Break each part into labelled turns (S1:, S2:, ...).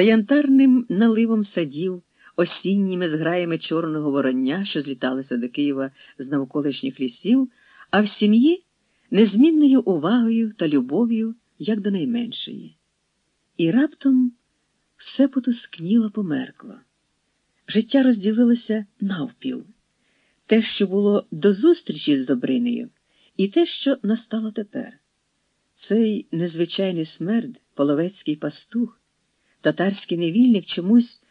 S1: та янтарним наливом садів, осінніми зграями чорного вороння, що зліталися до Києва з навколишніх лісів, а в сім'ї незмінною увагою та любов'ю, як до найменшої. І раптом все потускніло померкло. Життя розділилося навпіл те, що було до зустрічі з Добринею, і те, що настало тепер. Цей незвичайний смерд, половецький пастух, татарський невільник чомусь,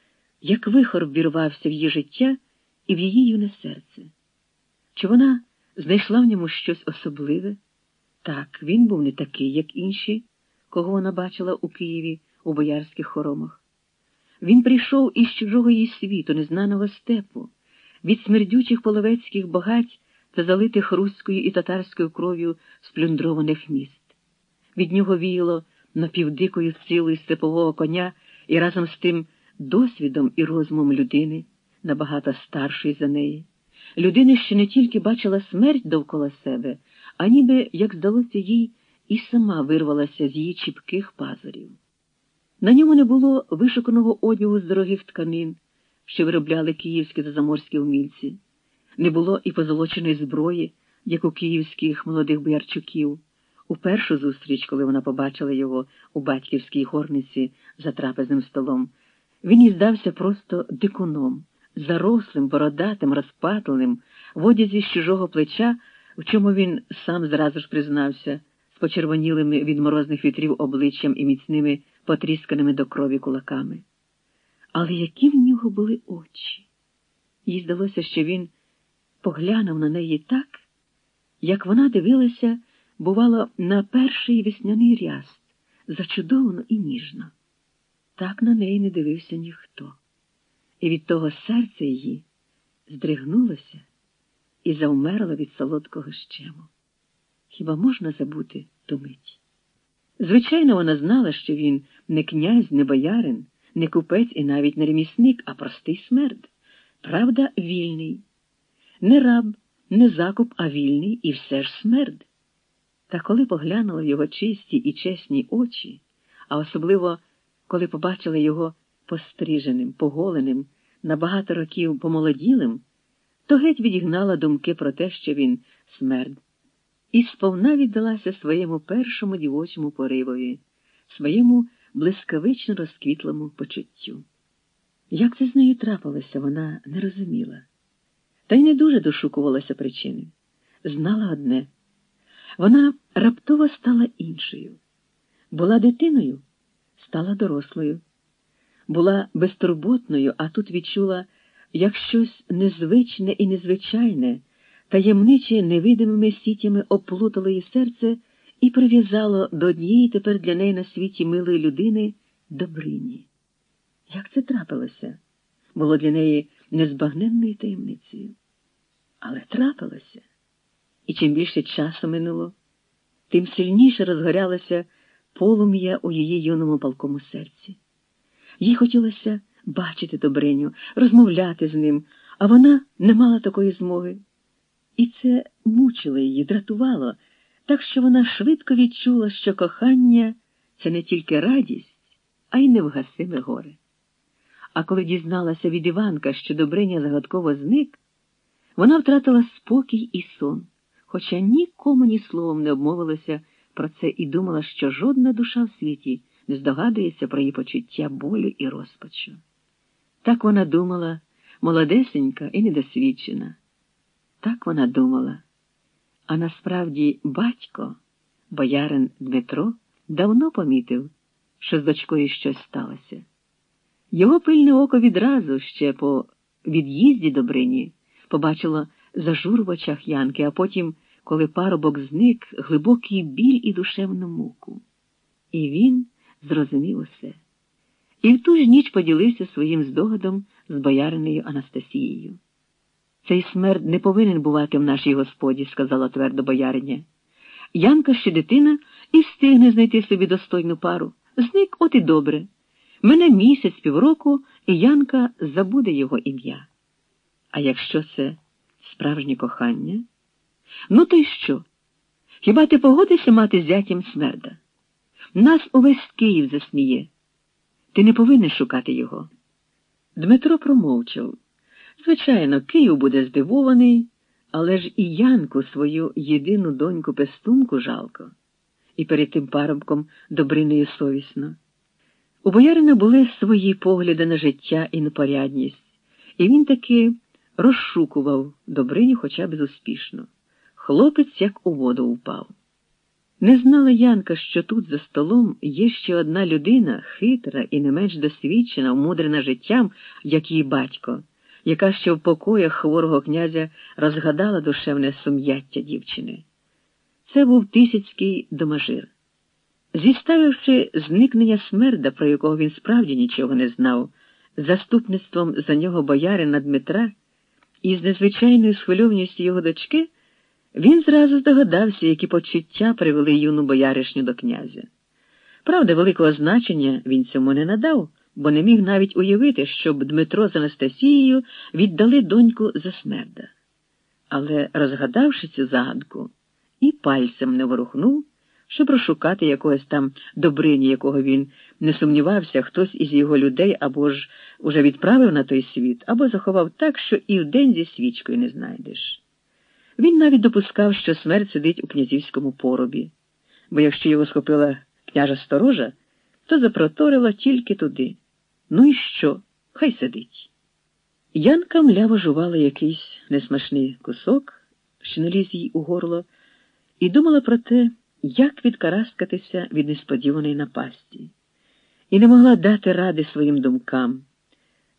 S1: як вихор ввірвався в її життя і в її юне серце. Чи вона знайшла в ньому щось особливе? Так, він був не такий, як інші, кого вона бачила у Києві у боярських хоромах. Він прийшов із чужого її світу, незнаного степу, від смердючих половецьких багать та залитих руською і татарською кров'ю сплюндрованих міст. Від нього віяло напівдикою силою степового коня і разом з тим досвідом і розумом людини, набагато старшої за неї, людини, що не тільки бачила смерть довкола себе, а ніби, як здалося їй, і сама вирвалася з її чіпких пазурів. На ньому не було вишуканого одягу з дорогих тканин, що виробляли київські та заморські умільці, не було і позолоченої зброї, як у київських молодих боярчуків. У першу зустріч, коли вона побачила його у батьківській горниці за трапезним столом, він їй здався просто дикуном, зарослим, бородатим, розпатленим, в одязі з чужого плеча, в чому він сам зразу ж признався, з почервонілими від морозних вітрів обличчям і міцними потрісканими до крові кулаками. Але які в нього були очі? Їй здалося, що він поглянув на неї так, як вона дивилася бувало, на перший весняний ряст, зачудовано і ніжно. Так на неї не дивився ніхто, і від того серце її здригнулося і завмерло від солодкого щему. Хіба можна забути ту мить? Звичайно, вона знала, що він не князь, не боярин, не купець і навіть не ремісник, а простий смерд. Правда, вільний, не раб, не закуп, а вільний і все ж смерд. Та коли поглянула в його чисті і чесні очі, а особливо коли побачила його постриженим, поголеним, на багато років помолоділим, то геть відігнала думки про те, що він смерд, і сповна віддалася своєму першому дівочому поривові, своєму блискавично розквітлому почуттю. Як це з нею трапилося, вона не розуміла, та й не дуже дошукувалася причини. Знала одне. Вона раптово стала іншою. Була дитиною, стала дорослою. Була безтурботною, а тут відчула, як щось незвичне і незвичайне, таємниче невидимими сітями оплутало її серце і прив'язало до однієї тепер для неї на світі милої людини Добрині. Як це трапилося? Було для неї незбагненною таємницею. Але трапилося. І чим більше часу минуло, тим сильніше розгорялося полум'я у її юному палкому серці. Їй хотілося бачити Добриню, розмовляти з ним, а вона не мала такої змоги. І це мучило її, дратувало, так що вона швидко відчула, що кохання це не тільки радість, а й невгасиме горе. А коли дізналася від Іванка, що Добриня загадково зник, вона втратила спокій і сон хоча нікому ні словом не обмовилася про це і думала, що жодна душа в світі не здогадується про її почуття болю і розпачу. Так вона думала, молодесенька і недосвідчена. Так вона думала. А насправді батько, боярин Дмитро, давно помітив, що з дочкою щось сталося. Його пильне око відразу ще по від'їзді Добрині побачило зажур в очах Янки, а потім, коли парубок зник, глибокий біль і душевну муку. І він зрозумів усе. І в ту ж ніч поділився своїм здогадом з бояринею Анастасією. Цей смерть не повинен бувати в нашій господі, сказала твердо бояриня. Янка ще дитина і встигне знайти собі достойну пару. Зник от і добре. Мене місяць півроку, і Янка забуде його ім'я. А якщо це справжнє кохання? Ну, то й що? Хіба ти погодишся мати зятям смерда? Нас увесь Київ засміє. Ти не повинен шукати його. Дмитро промовчав. Звичайно, Київ буде здивований, але ж і Янку свою єдину доньку пестунку жалко, і перед тим парубком Добриною совісно. У боярина були свої погляди на життя і на порядність, і він таки розшукував Добриню хоча безуспішно. Хлопець як у воду впав. Не знала Янка, що тут за столом є ще одна людина, хитра і не менш досвідчена, умудрена життям, як її батько, яка ще в покоях хворого князя розгадала душевне сум'яття дівчини. Це був тисяцький домажир. Зіставивши зникнення смерда, про якого він справді нічого не знав, заступництвом за нього боярина Дмитра і з незвичайною схвильованістю його дочки, він зразу здогадався, які почуття привели юну бояришню до князя. Правда, великого значення він цьому не надав, бо не міг навіть уявити, щоб Дмитро з Анастасією віддали доньку за смерда. Але, розгадавши цю загадку, і пальцем не ворухнув, щоб розшукати якогось там добрині, якого він не сумнівався, хтось із його людей або ж уже відправив на той світ, або заховав так, що і вдень зі свічкою не знайдеш. Він навіть допускав, що смерть сидить у князівському поробі, бо якщо його схопила княжа сторожа, то запроторила тільки туди. Ну і що? Хай сидить. Янка мляво жувала якийсь несмачний кусок, що не ліз їй у горло, і думала про те, як відкараскатися від несподіваної напасті, і не могла дати ради своїм думкам.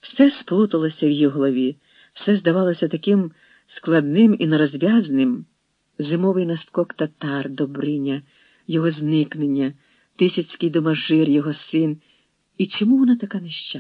S1: Все сплуталося в її голові, все здавалося таким складним і нерозв'язним зимовий наскок татар, Добриня, його зникнення, тисяцький домажир, його син. І чому вона така нещасна?